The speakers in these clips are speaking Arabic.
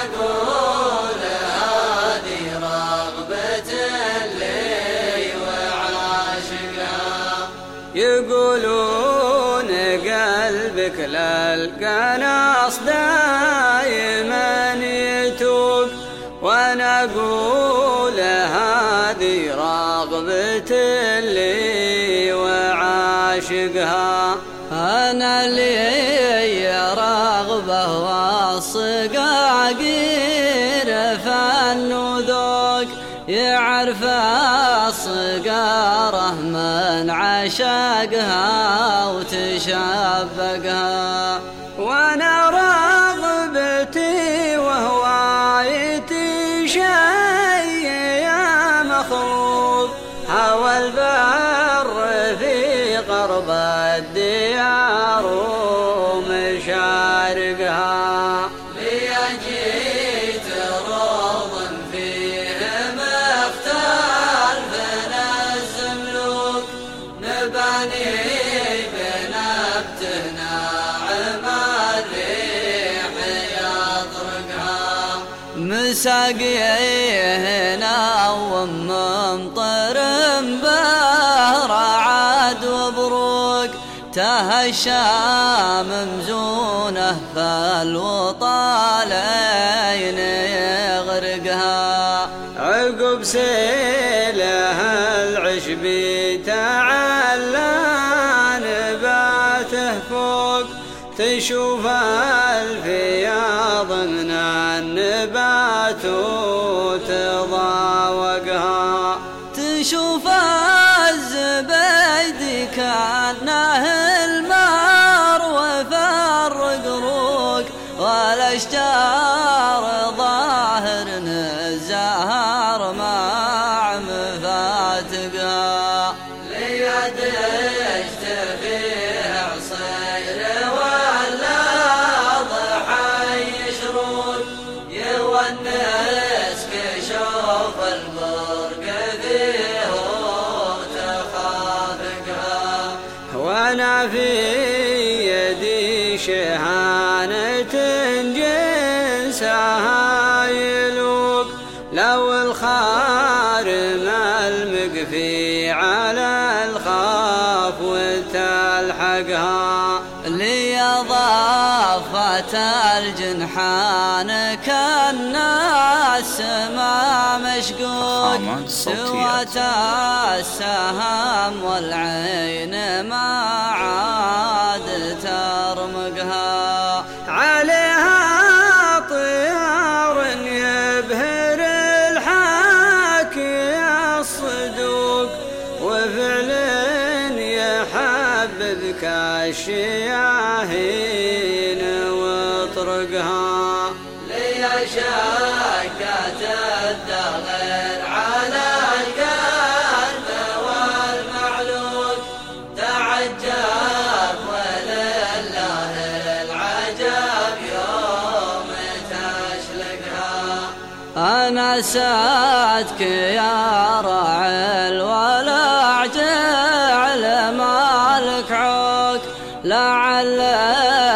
أقول رغبة لي وعاشقها يقولون قلبك للقناص دايما يتوب. وأنا أقول هذه رغبة لي وعاشقها. أنا اللي رغبة واصقها الصقاره من عشقها وتشبقها. مساقينا وممطر بهر عاد وبروق تهشى ممزونة فالوطالين يغرقها. عقب سيلها تشوف الفياض من النبات وتضاوقها. تشوف الزبيد كأنه المار وفرق روق والأشجار ظاهر الزهر وتلحقها لي ضافت الجنحان كالناس ما مشقوق. سوى السهام والعين ما عاد ترمقها ساتك يا راعي الولع جعل مالك عوق لعل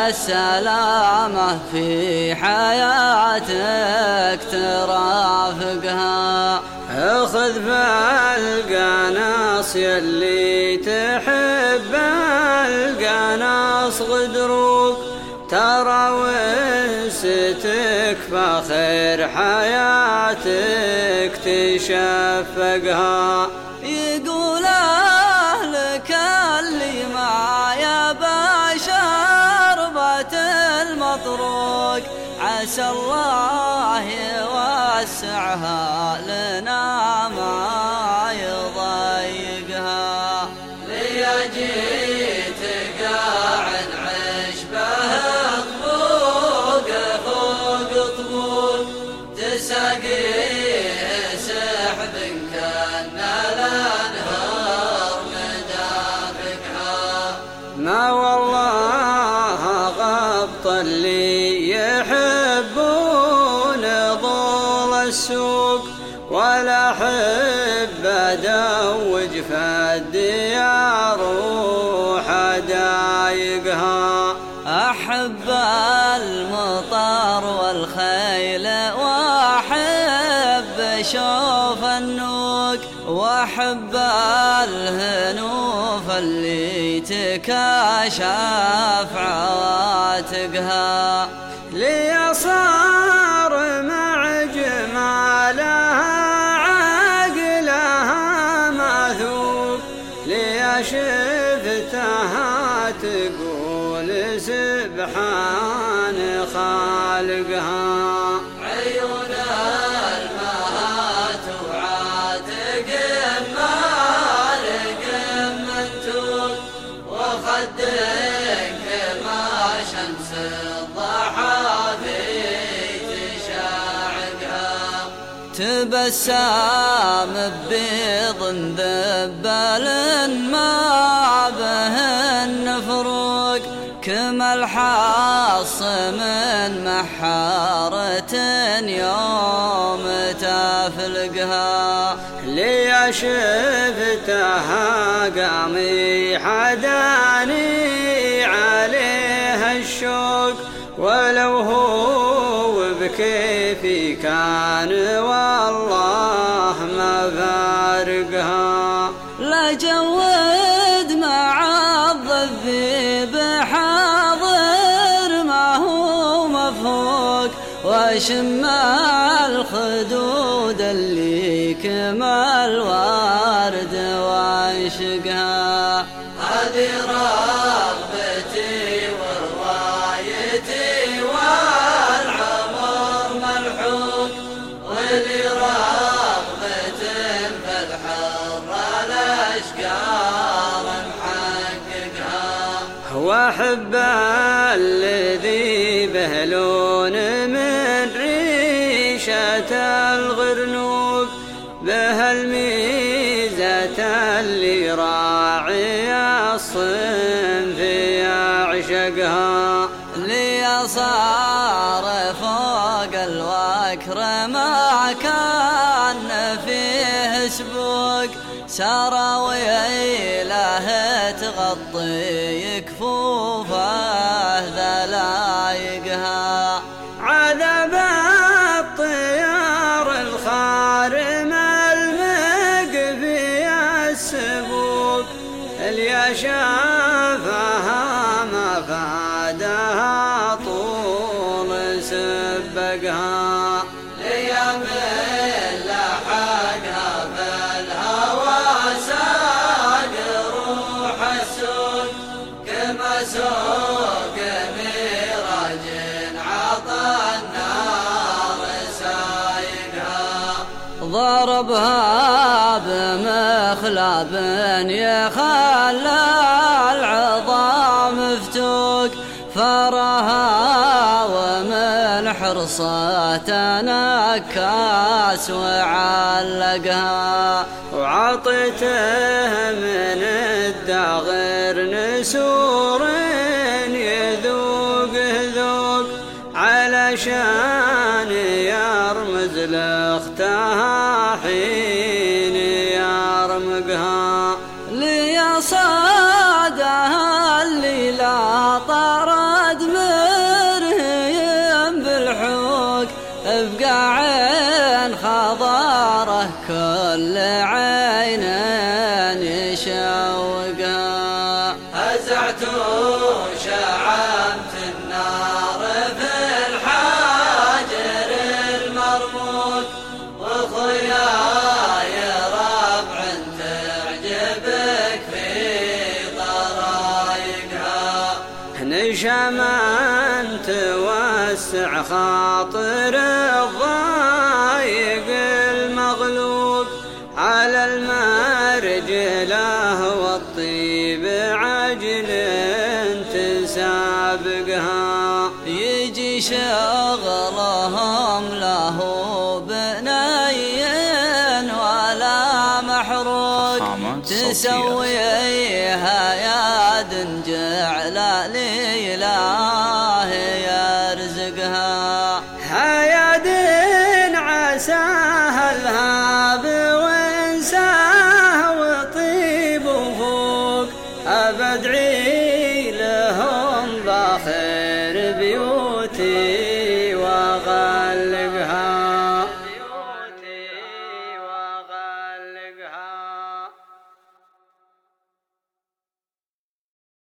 السلامة في حياتك ترافقها. أخذ فالقناص يلي تحب القناص غدروك. ترى ونستك فخير حياتك تشفقها. يقول أهلك اللي ما يبا شربة المطروق. عسى الله يوسعها لنا ما وحدايقها أحب المطر والخيل وأحب شوف النوق وأحب الهنوف خليتك اشاف عواتقها. لي تبسام ببيض ذبل ما به النفروق كما الحاص من محارة يوم تفلقها. لي شفتها قامي حداني عليها الشوق ولو هو بكيفي كان والله وشم الخدود اللي كما الورد وانشقها هذه رغبتي وروايتي والعمر ملحوق ولي رغبة فالحر الاشقار محققها. واحب الذي بهلون من ريشة الغرنوق به الميزة اللي راعي الصنف يعشقها لي صار فوق الوكر ما كان فيه سبوق. سراويله تغطي بمخلب يخلى العظام فتوق فرها ومن حرصة نكاس وعلقها. وعطته من الدغر نسور يذوق ذوق علشان يرمز لأختها حين يرمقها ليصادها اللي لا طرد مرهيم بالحوق أبقى عين خضارة كل عين يشوقها هزعت شعمت نشما توسع خاطر الضايق المغلوب على المرجله والطيب عجل تسابقها يجي شغلهم له بنين ولا محروق خامات أدعي